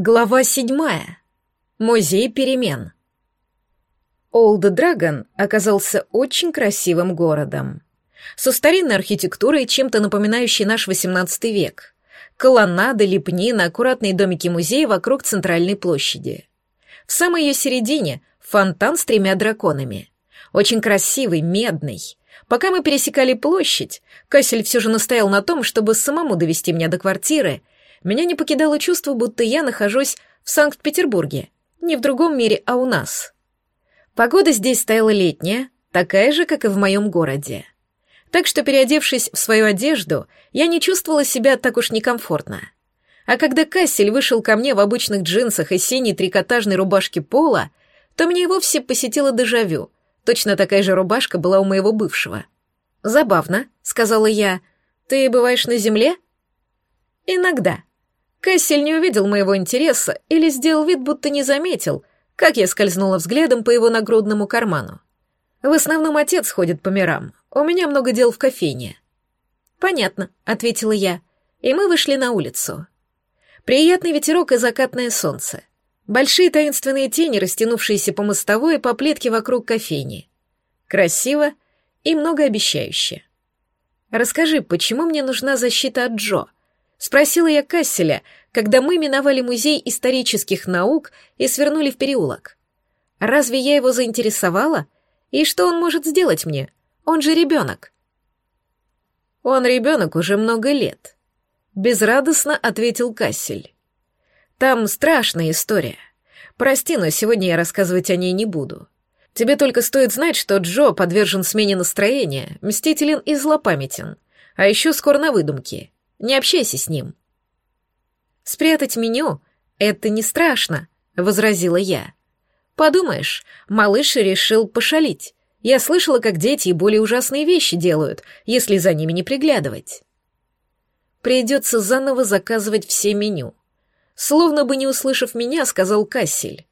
Глава седьмая. Музей перемен. Олд Драгон оказался очень красивым городом. Со старинной архитектурой, чем-то напоминающей наш XVIII век. Колоннады, лепнина, аккуратные домики музея вокруг центральной площади. В самой ее середине фонтан с тремя драконами. Очень красивый, медный. Пока мы пересекали площадь, Кассель все же настоял на том, чтобы самому довести меня до квартиры — меня не покидало чувство, будто я нахожусь в Санкт-Петербурге. Не в другом мире, а у нас. Погода здесь стояла летняя, такая же, как и в моем городе. Так что, переодевшись в свою одежду, я не чувствовала себя так уж некомфортно. А когда Кассель вышел ко мне в обычных джинсах и синей трикотажной рубашке пола, то мне и вовсе посетило дежавю. Точно такая же рубашка была у моего бывшего. «Забавно», — сказала я. «Ты бываешь на земле?» «Иногда», Кэссель не увидел моего интереса или сделал вид, будто не заметил, как я скользнула взглядом по его нагрудному карману. В основном отец ходит по мирам, у меня много дел в кофейне. «Понятно», — ответила я, и мы вышли на улицу. Приятный ветерок и закатное солнце. Большие таинственные тени, растянувшиеся по мостовой и по плитке вокруг кофейни. Красиво и многообещающе. «Расскажи, почему мне нужна защита от Джо?» Спросила я Касселя, когда мы миновали музей исторических наук и свернули в переулок. Разве я его заинтересовала? И что он может сделать мне? Он же ребенок. Он ребенок уже много лет. Безрадостно ответил Кассель. Там страшная история. Прости, но сегодня я рассказывать о ней не буду. Тебе только стоит знать, что Джо подвержен смене настроения, мстителен и злопамятен, а еще скоро на выдумки. Не общайся с ним. Спрятать меню — это не страшно, — возразила я. Подумаешь, малыш решил пошалить. Я слышала, как дети и более ужасные вещи делают, если за ними не приглядывать. Придется заново заказывать все меню. Словно бы не услышав меня, сказал Кассель.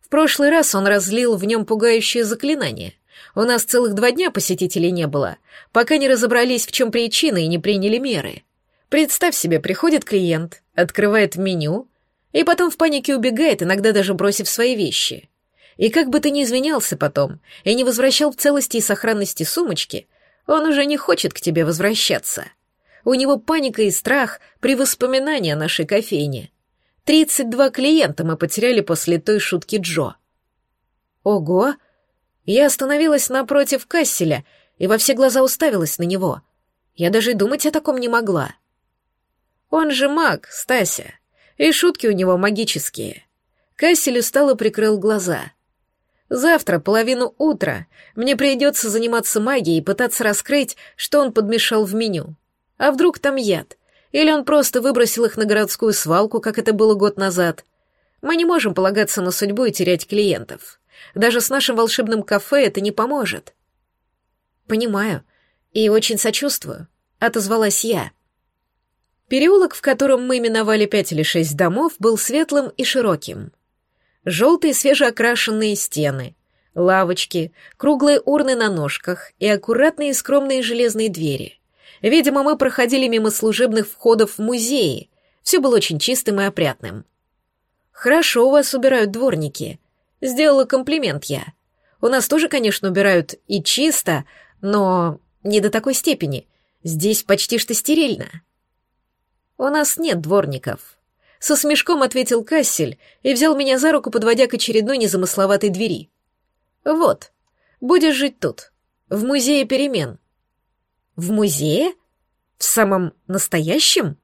В прошлый раз он разлил в нем пугающее заклинание. У нас целых два дня посетителей не было, пока не разобрались, в чем причина и не приняли меры. Представь себе, приходит клиент, открывает меню и потом в панике убегает, иногда даже бросив свои вещи. И как бы ты ни извинялся потом и не возвращал в целости и сохранности сумочки, он уже не хочет к тебе возвращаться. У него паника и страх при воспоминании о нашей кофейне. Тридцать два клиента мы потеряли после той шутки Джо. Ого! Я остановилась напротив Касселя и во все глаза уставилась на него. Я даже думать о таком не могла. Он же маг, Стася. И шутки у него магические. Кассель устало прикрыл глаза. Завтра, половину утра, мне придется заниматься магией и пытаться раскрыть, что он подмешал в меню. А вдруг там яд? Или он просто выбросил их на городскую свалку, как это было год назад? Мы не можем полагаться на судьбу и терять клиентов. Даже с нашим волшебным кафе это не поможет. Понимаю. И очень сочувствую. Отозвалась я. Переулок, в котором мы миновали пять или шесть домов, был светлым и широким. Желтые свежеокрашенные стены, лавочки, круглые урны на ножках и аккуратные скромные железные двери. Видимо, мы проходили мимо служебных входов в музеи. Все было очень чистым и опрятным. «Хорошо у вас убирают дворники», — сделала комплимент я. «У нас тоже, конечно, убирают и чисто, но не до такой степени. Здесь почти что стерильно». «У нас нет дворников», — со смешком ответил Кассель и взял меня за руку, подводя к очередной незамысловатой двери. «Вот, будешь жить тут, в музее перемен». «В музее? В самом настоящем?»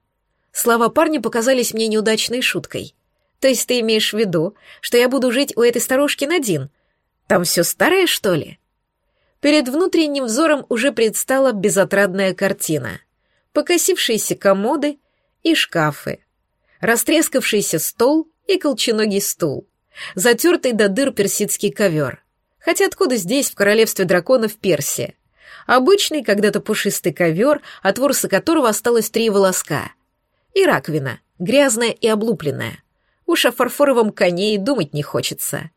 Слова парня показались мне неудачной шуткой. «То есть ты имеешь в виду, что я буду жить у этой старушки Надин? Там все старое, что ли?» Перед внутренним взором уже предстала безотрадная картина. Покосившиеся комоды — и шкафы, растрескавшийся стол и колченогий стул, затертый до дыр персидский ковер. Хотя откуда здесь, в королевстве драконов, Персия? Обычный, когда-то пушистый ковер, от ворса которого осталось три волоска. И раковина, грязная и облупленная. Уж о фарфоровом коне и думать не хочется.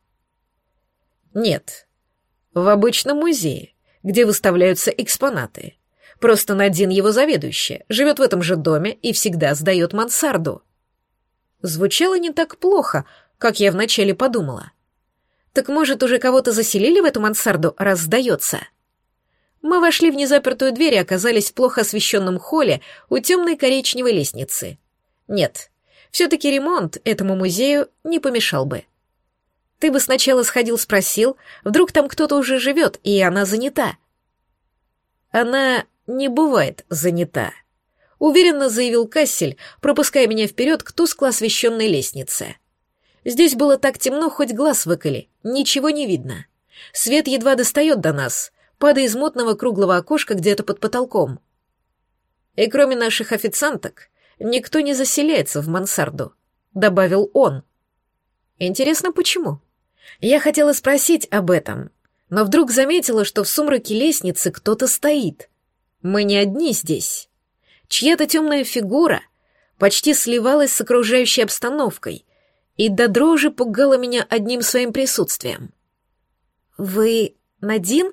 Нет, в обычном музее, где выставляются экспонаты. Просто Надин его заведующая, живет в этом же доме и всегда сдает мансарду. Звучало не так плохо, как я вначале подумала. Так может, уже кого-то заселили в эту мансарду, раз сдается? Мы вошли в незапертую дверь и оказались в плохо освещенном холле у темной коричневой лестницы. Нет, все-таки ремонт этому музею не помешал бы. Ты бы сначала сходил, спросил, вдруг там кто-то уже живет, и она занята. Она не бывает занята, уверенно заявил Кассель, пропуская меня вперед к тускло освещенной лестнице. Здесь было так темно, хоть глаз выколи, ничего не видно. Свет едва достает до нас, падая из мутного круглого окошка где-то под потолком. И кроме наших официанток, никто не заселяется в мансарду, добавил он. Интересно, почему? Я хотела спросить об этом, но вдруг заметила, что в сумраке лестницы кто-то стоит. Мы не одни здесь. Чья-то темная фигура почти сливалась с окружающей обстановкой и до дрожи пугала меня одним своим присутствием. «Вы Надин?»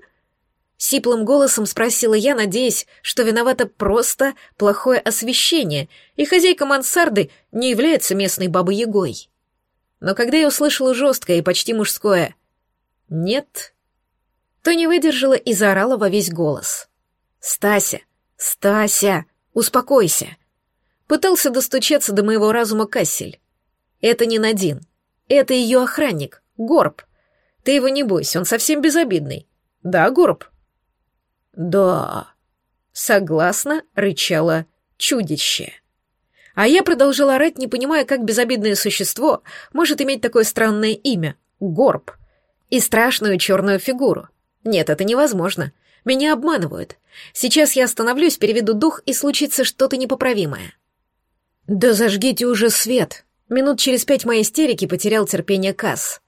Сиплым голосом спросила я, надеясь, что виновато просто плохое освещение, и хозяйка мансарды не является местной бабой-ягой. Но когда я услышала жесткое и почти мужское «нет», то не выдержала и заорала во весь голос. «Стася! Стася! Успокойся!» Пытался достучаться до моего разума Кассель. «Это не Надин. Это ее охранник, Горб. Ты его не бойся, он совсем безобидный. Да, Горб?» «Да», — согласно рычало чудище. А я продолжала орать, не понимая, как безобидное существо может иметь такое странное имя — Горб, и страшную черную фигуру. Нет, это невозможно. Меня обманывают. Сейчас я остановлюсь, переведу дух, и случится что-то непоправимое. «Да зажгите уже свет!» Минут через пять моей истерики потерял терпение Касс.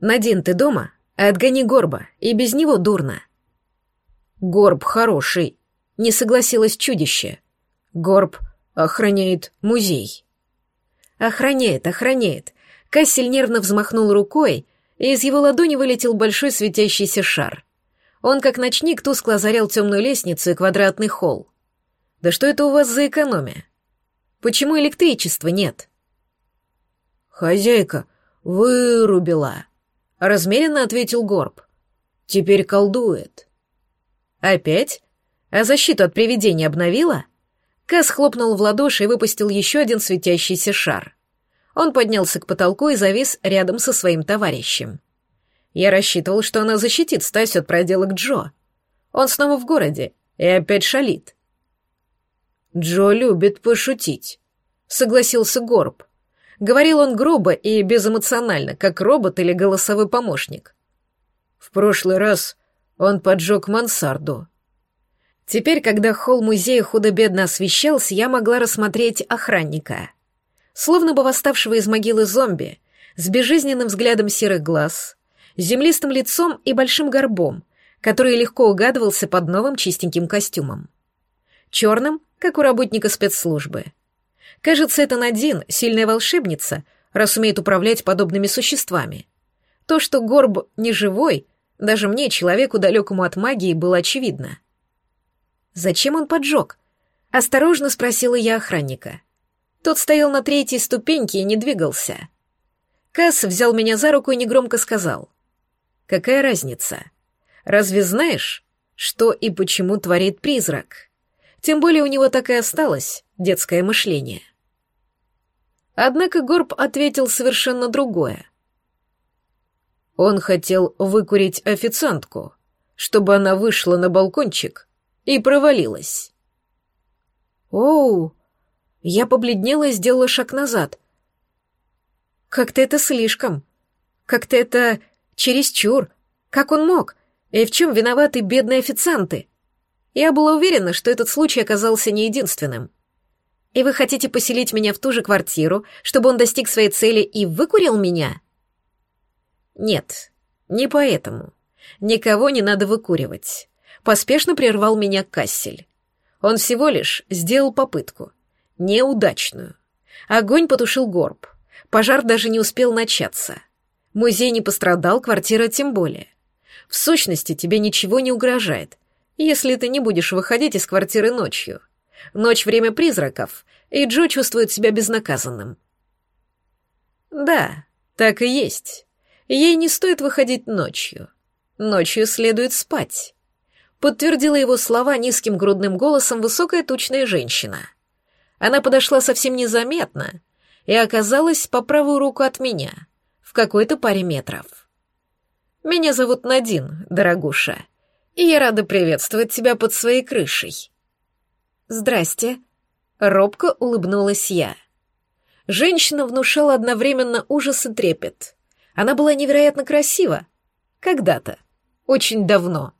«Надин, ты дома? Отгони Горба, и без него дурно». Горб хороший, не согласилось чудище. Горб охраняет музей. Охраняет, охраняет. Кассель нервно взмахнул рукой, и из его ладони вылетел большой светящийся шар. Он, как ночник, тускло озарял темную лестницу и квадратный холл. Да что это у вас за экономия? Почему электричества нет? Хозяйка вырубила, размеренно ответил Горб. Теперь колдует. «Опять? А защиту от привидения обновила?» Кас хлопнул в ладоши и выпустил еще один светящийся шар. Он поднялся к потолку и завис рядом со своим товарищем. Я рассчитывал, что она защитит Стасю от проделок Джо. Он снова в городе и опять шалит. «Джо любит пошутить», — согласился Горб. Говорил он грубо и безэмоционально, как робот или голосовой помощник. В прошлый раз он поджег мансарду. Теперь, когда холл музея худо-бедно освещался, я могла рассмотреть охранника. Словно бы восставшего из могилы зомби, с безжизненным взглядом серых глаз, землистым лицом и большим горбом, который легко угадывался под новым чистеньким костюмом. Черным, как у работника спецслужбы. Кажется, это Надин, сильная волшебница, раз умеет управлять подобными существами. То, что горб не живой, даже мне, человеку далекому от магии, было очевидно. «Зачем он поджег?» — осторожно спросила я охранника. Тот стоял на третьей ступеньке и не двигался. Касс взял меня за руку и негромко сказал. «Какая разница? Разве знаешь, что и почему творит призрак? Тем более у него так и осталось детское мышление». Однако Горб ответил совершенно другое. Он хотел выкурить официантку, чтобы она вышла на балкончик и провалилась. «Оу!» Я побледнела и сделала шаг назад. «Как-то это слишком. Как-то это чересчур. Как он мог? И в чем виноваты бедные официанты?» Я была уверена, что этот случай оказался не единственным. «И вы хотите поселить меня в ту же квартиру, чтобы он достиг своей цели и выкурил меня?» Нет, не поэтому. Никого не надо выкуривать. Поспешно прервал меня Кассель. Он всего лишь сделал попытку. Неудачную. Огонь потушил горб. Пожар даже не успел начаться. Музей не пострадал, квартира тем более. В сущности, тебе ничего не угрожает, если ты не будешь выходить из квартиры ночью. Ночь — время призраков, и Джо чувствует себя безнаказанным. Да, так и есть. Ей не стоит выходить ночью. Ночью следует спать. Подтвердила его слова низким грудным голосом высокая тучная женщина. Она подошла совсем незаметно и оказалась по правую руку от меня, в какой-то паре метров. «Меня зовут Надин, дорогуша, и я рада приветствовать тебя под своей крышей». «Здрасте», — робко улыбнулась я. Женщина внушала одновременно ужас и трепет. Она была невероятно красива. Когда-то. Очень давно.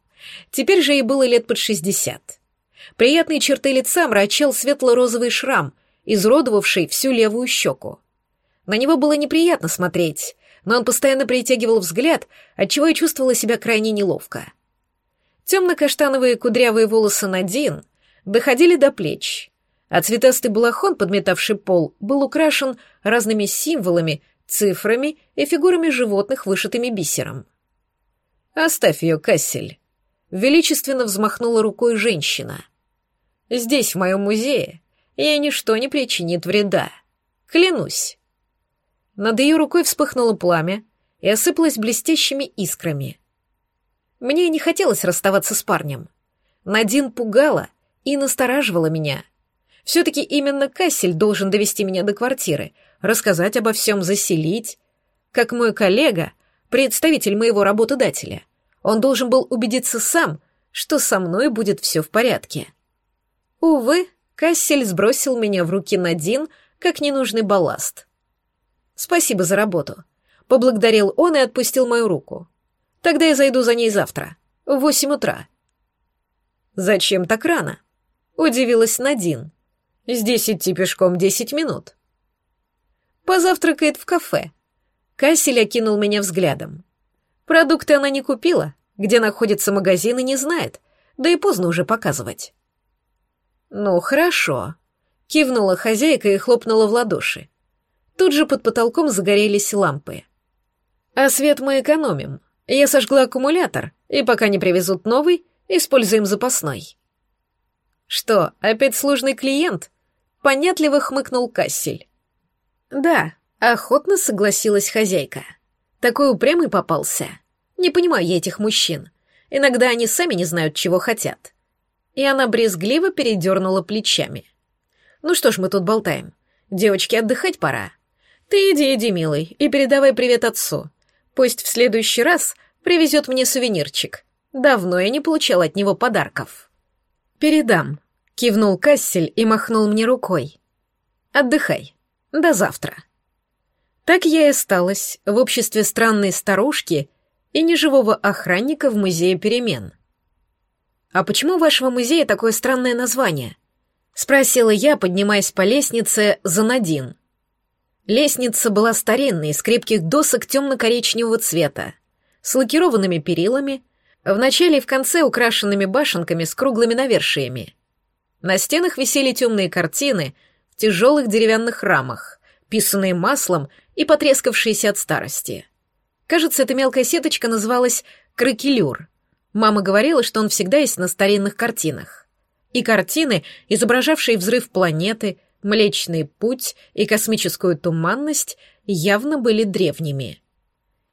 Теперь же ей было лет под шестьдесят. Приятные черты лица мрачал светло-розовый шрам, изуродовавший всю левую щеку. На него было неприятно смотреть, но он постоянно притягивал взгляд, отчего я чувствовала себя крайне неловко. Темно-каштановые кудрявые волосы Надин доходили до плеч, а цветастый балахон, подметавший пол, был украшен разными символами, цифрами и фигурами животных, вышитыми бисером. «Оставь ее, Кассель», — величественно взмахнула рукой женщина. «Здесь, в моем музее, ей ничто не причинит вреда. Клянусь». Над ее рукой вспыхнуло пламя и осыпалось блестящими искрами. Мне не хотелось расставаться с парнем. Надин пугала и настораживала меня. Все-таки именно Кассель должен довести меня до квартиры, рассказать обо всем, заселить. Как мой коллега, представитель моего работодателя, он должен был убедиться сам, что со мной будет все в порядке. Увы, Кассель сбросил меня в руки Надин, как ненужный балласт. «Спасибо за работу», — поблагодарил он и отпустил мою руку. «Тогда я зайду за ней завтра, в восемь утра». «Зачем так рано?» — удивилась Надин. «Здесь идти пешком десять минут». «Позавтракает в кафе». Кассель окинул меня взглядом. Продукты она не купила, где находится магазин и не знает, да и поздно уже показывать. «Ну, хорошо», — кивнула хозяйка и хлопнула в ладоши. Тут же под потолком загорелись лампы. А свет мы экономим. Я сожгла аккумулятор, и пока не привезут новый, используем запасной. Что, опять сложный клиент? Понятливо хмыкнул Кассель. Да, охотно согласилась хозяйка. Такой упрямый попался. Не понимаю я этих мужчин. Иногда они сами не знают, чего хотят. И она брезгливо передернула плечами. Ну что ж мы тут болтаем? Девочки, отдыхать пора. Ты иди, иди, милый, и передавай привет отцу. Пусть в следующий раз привезет мне сувенирчик. Давно я не получал от него подарков. Передам. Кивнул Кассель и махнул мне рукой. Отдыхай. До завтра. Так я и осталась в обществе странной старушки и неживого охранника в музее перемен. «А почему вашего музея такое странное название?» — спросила я, поднимаясь по лестнице за Надин. Лестница была старинной, из крепких досок темно-коричневого цвета, с лакированными перилами, в начале и в конце украшенными башенками с круглыми навершиями. На стенах висели темные картины в тяжелых деревянных рамах, писанные маслом и потрескавшиеся от старости. Кажется, эта мелкая сеточка называлась кракелюр. Мама говорила, что он всегда есть на старинных картинах. И картины, изображавшие взрыв планеты — Млечный путь и космическую туманность явно были древними.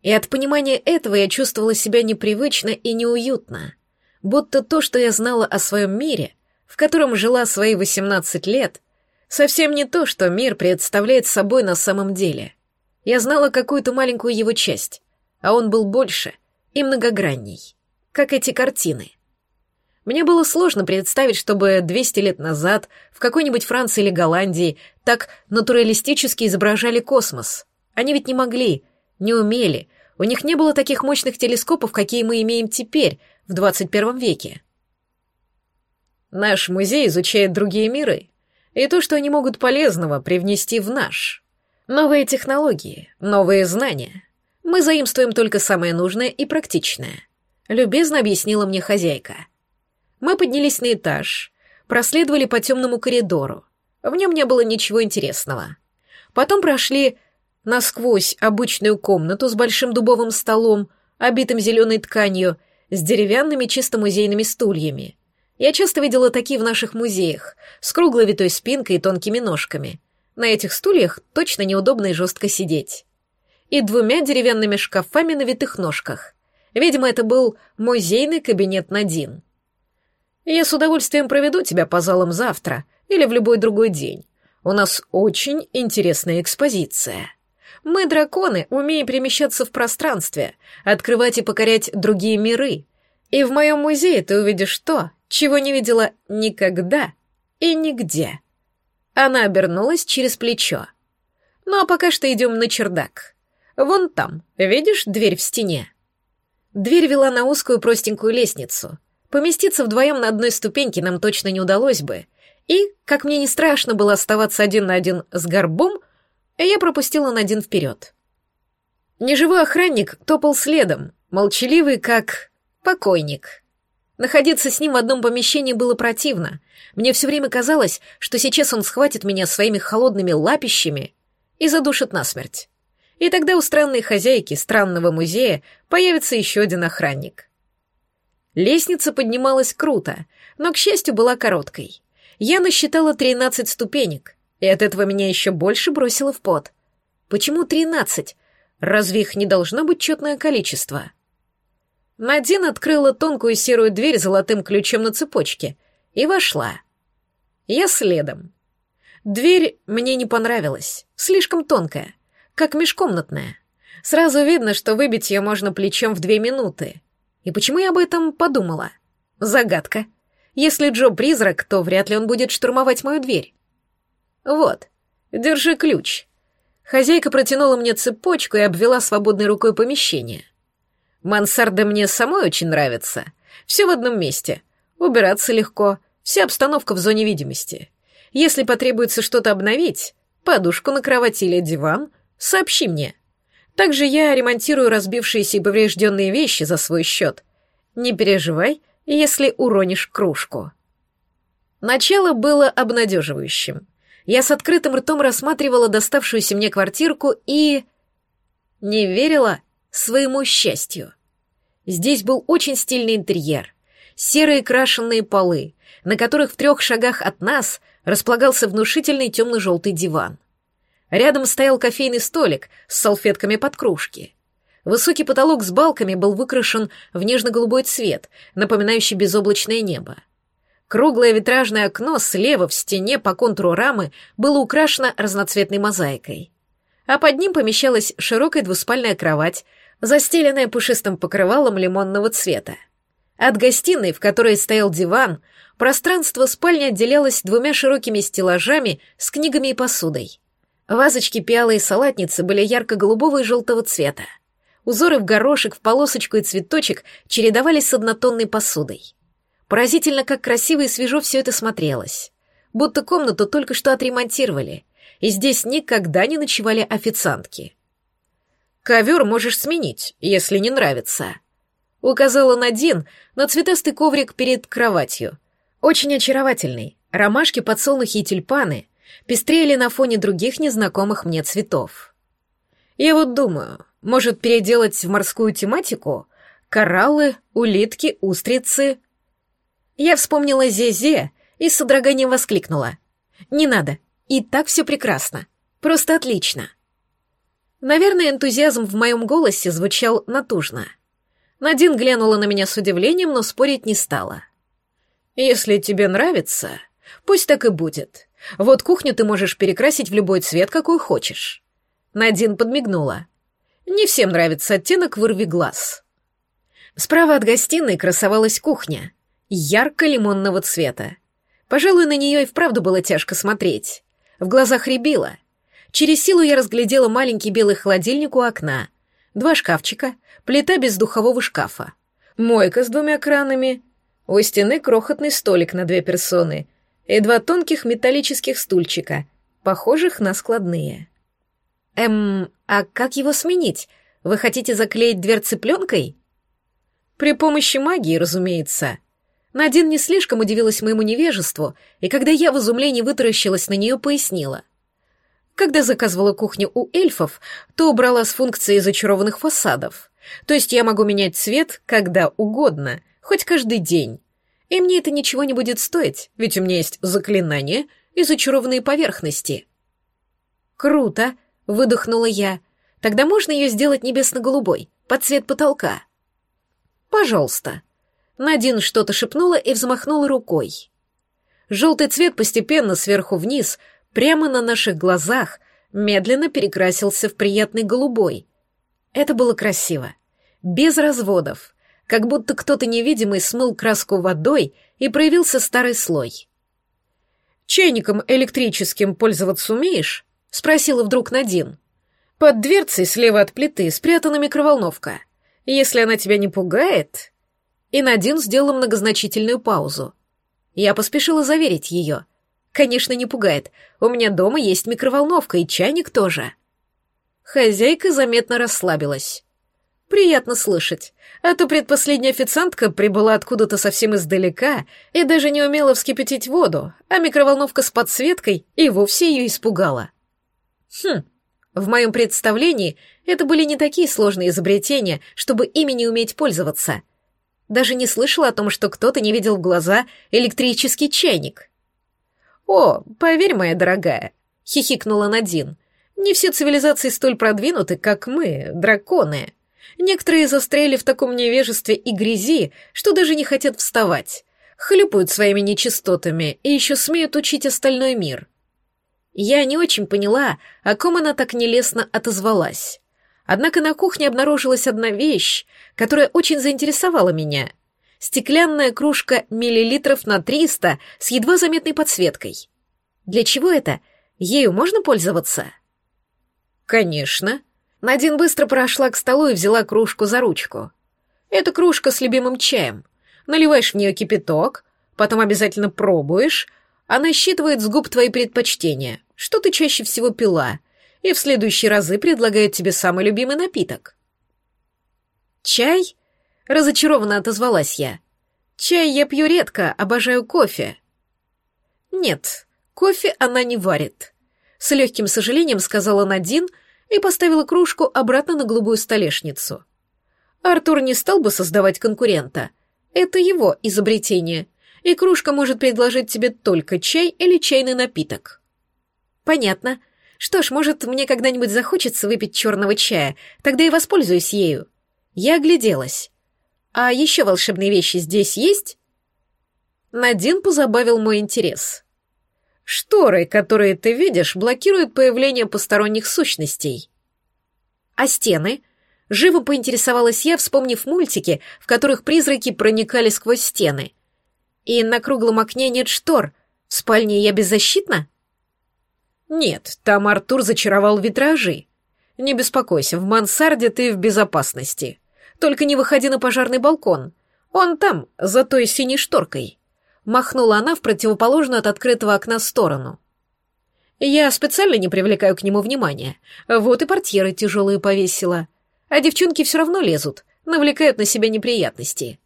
И от понимания этого я чувствовала себя непривычно и неуютно, будто то, что я знала о своем мире, в котором жила свои 18 лет, совсем не то, что мир представляет собой на самом деле. Я знала какую-то маленькую его часть, а он был больше и многогранней, как эти картины. Мне было сложно представить, чтобы 200 лет назад в какой-нибудь Франции или Голландии так натуралистически изображали космос. Они ведь не могли, не умели, у них не было таких мощных телескопов, какие мы имеем теперь, в 21 веке. Наш музей изучает другие миры и то, что они могут полезного привнести в наш. Новые технологии, новые знания. Мы заимствуем только самое нужное и практичное. Любезно объяснила мне хозяйка. Мы поднялись на этаж, проследовали по темному коридору. В нем не было ничего интересного. Потом прошли насквозь обычную комнату с большим дубовым столом, обитым зеленой тканью, с деревянными чисто музейными стульями. Я часто видела такие в наших музеях, с круглой витой спинкой и тонкими ножками. На этих стульях точно неудобно и жестко сидеть. и двумя деревянными шкафами на витых ножках. Видимо, это был музейный кабинет Надин. Я с удовольствием проведу тебя по залам завтра или в любой другой день. У нас очень интересная экспозиция. Мы, драконы, умеем перемещаться в пространстве, открывать и покорять другие миры. И в моем музее ты увидишь то, чего не видела никогда и нигде. Она обернулась через плечо. Ну а пока что идем на чердак. Вон там, видишь дверь в стене? Дверь вела на узкую простенькую лестницу. Поместиться вдвоем на одной ступеньке нам точно не удалось бы. И, как мне не страшно было оставаться один на один с горбом, я пропустила на один вперед. Неживой охранник топал следом, молчаливый, как покойник. Находиться с ним в одном помещении было противно. Мне все время казалось, что сейчас он схватит меня своими холодными лапищами и задушит насмерть. И тогда у странной хозяйки странного музея появится еще один охранник. Лестница поднималась круто, но, к счастью, была короткой. Я насчитала тринадцать ступенек, и от этого меня еще больше бросило в пот. Почему тринадцать? Разве их не должно быть четное количество? Надин открыла тонкую серую дверь золотым ключом на цепочке и вошла. Я следом. Дверь мне не понравилась, слишком тонкая, как межкомнатная. Сразу видно, что выбить ее можно плечом в две минуты. И почему я об этом подумала? Загадка. Если Джо призрак, то вряд ли он будет штурмовать мою дверь. Вот, держи ключ. Хозяйка протянула мне цепочку и обвела свободной рукой помещение — Мансарда мне самой очень нравится. Все в одном месте. Убираться легко, вся обстановка в зоне видимости. Если потребуется что-то обновить, подушку на кровати или диван, сообщи мне. Также я ремонтирую разбившиеся и поврежденные вещи за свой счет. Не переживай, если уронишь кружку. Начало было обнадеживающим. Я с открытым ртом рассматривала доставшуюся мне квартирку и... не верила своему счастью. Здесь был очень стильный интерьер. Серые крашенные полы, на которых в трех шагах от нас располагался внушительный темно-желтый диван. Рядом стоял кофейный столик с салфетками под кружки. Высокий потолок с балками был выкрашен в нежно-голубой цвет, напоминающий безоблачное небо. Круглое витражное окно слева в стене по контуру рамы было украшено разноцветной мозаикой. А под ним помещалась широкая двуспальная кровать застеленная пушистым покрывалом лимонного цвета. От гостиной, в которой стоял диван, пространство спальни отделялось двумя широкими стеллажами с книгами и посудой. Вазочки, пиалы и салатницы были ярко-голубого и желтого цвета. Узоры в горошек, в полосочку и цветочек чередовались с однотонной посудой. Поразительно, как красиво и свежо все это смотрелось. Будто комнату только что отремонтировали, и здесь никогда не ночевали официантки. Ковер можешь сменить, если не нравится. Указала Надин на цветастый коврик перед кроватью. Очень очаровательный. Ромашки, подсолнухи и тюльпаны пестрели на фоне других незнакомых мне цветов. Я вот думаю, может переделать в морскую тематику? Кораллы, улитки, устрицы. Я вспомнила Зезе и с содроганием воскликнула. «Не надо, и так все прекрасно. Просто отлично». Наверное, энтузиазм в моем голосе звучал натужно. Надин глянула на меня с удивлением, но спорить не стала. «Если тебе нравится, пусть так и будет. Вот кухню ты можешь перекрасить в любой цвет, какой хочешь». Надин подмигнула. «Не всем нравится оттенок вырви глаз». Справа от гостиной красовалась кухня, ярко-лимонного цвета. Пожалуй, на нее и вправду было тяжко смотреть. В глазах рябило — Через силу я разглядела маленький белый холодильник у окна, два шкафчика, плита без духового шкафа, мойка с двумя кранами, у стены крохотный столик на две персоны и два тонких металлических стульчика, похожих на складные. Эм, а как его сменить? Вы хотите заклеить дверцы пленкой? При помощи магии, разумеется. Надин не слишком удивилась моему невежеству, и когда я в изумлении вытаращилась на нее, пояснила — когда заказывала кухню у эльфов, то убрала с функцией зачарованных фасадов. То есть я могу менять цвет когда угодно, хоть каждый день. И мне это ничего не будет стоить, ведь у меня есть заклинания и зачарованные поверхности. Круто, выдохнула я. Тогда можно ее сделать небесно-голубой, под цвет потолка. Пожалуйста. Надин что-то шепнула и взмахнула рукой. Желтый цвет постепенно сверху вниз, прямо на наших глазах, медленно перекрасился в приятный голубой. Это было красиво. Без разводов. Как будто кто-то невидимый смыл краску водой и проявился старый слой. «Чайником электрическим пользоваться умеешь?» — спросила вдруг Надин. «Под дверцей слева от плиты спрятана микроволновка. Если она тебя не пугает...» И Надин сделала многозначительную паузу. Я поспешила заверить ее. «Конечно, не пугает. У меня дома есть микроволновка и чайник тоже». Хозяйка заметно расслабилась. «Приятно слышать. А то предпоследняя официантка прибыла откуда-то совсем издалека и даже не умела вскипятить воду, а микроволновка с подсветкой и вовсе ее испугала». Хм, в моем представлении это были не такие сложные изобретения, чтобы ими не уметь пользоваться. Даже не слышала о том, что кто-то не видел в глаза электрический чайник. «О, поверь, моя дорогая», — хихикнула Надин, — «не все цивилизации столь продвинуты, как мы, драконы. Некоторые застряли в таком невежестве и грязи, что даже не хотят вставать, хлюпают своими нечистотами и еще смеют учить остальной мир». Я не очень поняла, о ком она так нелестно отозвалась. Однако на кухне обнаружилась одна вещь, которая очень заинтересовала меня. Стеклянная кружка миллилитров на 300 с едва заметной подсветкой. Для чего это? Ею можно пользоваться? Конечно. Надин быстро прошла к столу и взяла кружку за ручку. Это кружка с любимым чаем. Наливаешь в нее кипяток, потом обязательно пробуешь, она считывает с губ твои предпочтения, что ты чаще всего пила, и в следующие разы предлагает тебе самый любимый напиток. «Чай?» — разочарованно отозвалась я. «Чай я пью редко, обожаю кофе». «Нет, кофе она не варит», — с легким сожалением сказала Надин и поставила кружку обратно на голубую столешницу. Артур не стал бы создавать конкурента. Это его изобретение — и кружка может предложить тебе только чай или чайный напиток. Понятно. Что ж, может, мне когда-нибудь захочется выпить черного чая, тогда и воспользуюсь ею. Я огляделась. А еще волшебные вещи здесь есть? Надин позабавил мой интерес. Шторы, которые ты видишь, блокируют появление посторонних сущностей. А стены? Живо поинтересовалась я, вспомнив мультики, в которых призраки проникали сквозь стены. И на круглом окне нет штор. В спальне я беззащитна? Нет, там Артур зачаровал витражи. Не беспокойся, в мансарде ты в безопасности. Только не выходи на пожарный балкон. Он там, за той синей шторкой. Махнула она в противоположную от открытого окна сторону. Я специально не привлекаю к нему внимания. Вот и портьеры тяжелые повесила. А девчонки все равно лезут, навлекают на себя неприятности.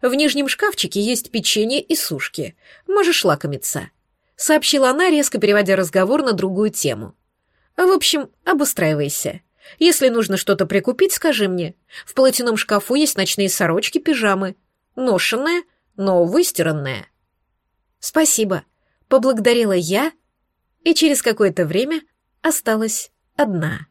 В нижнем шкафчике есть печенье и сушки. Можешь лакомиться», — сообщила она, резко переводя разговор на другую тему. «В общем, обустраивайся. Если нужно что-то прикупить, скажи мне. В полотяном шкафу есть ночные сорочки, пижамы. Ношенная, но выстиранная». «Спасибо», — поблагодарила я, и через какое-то время осталась одна.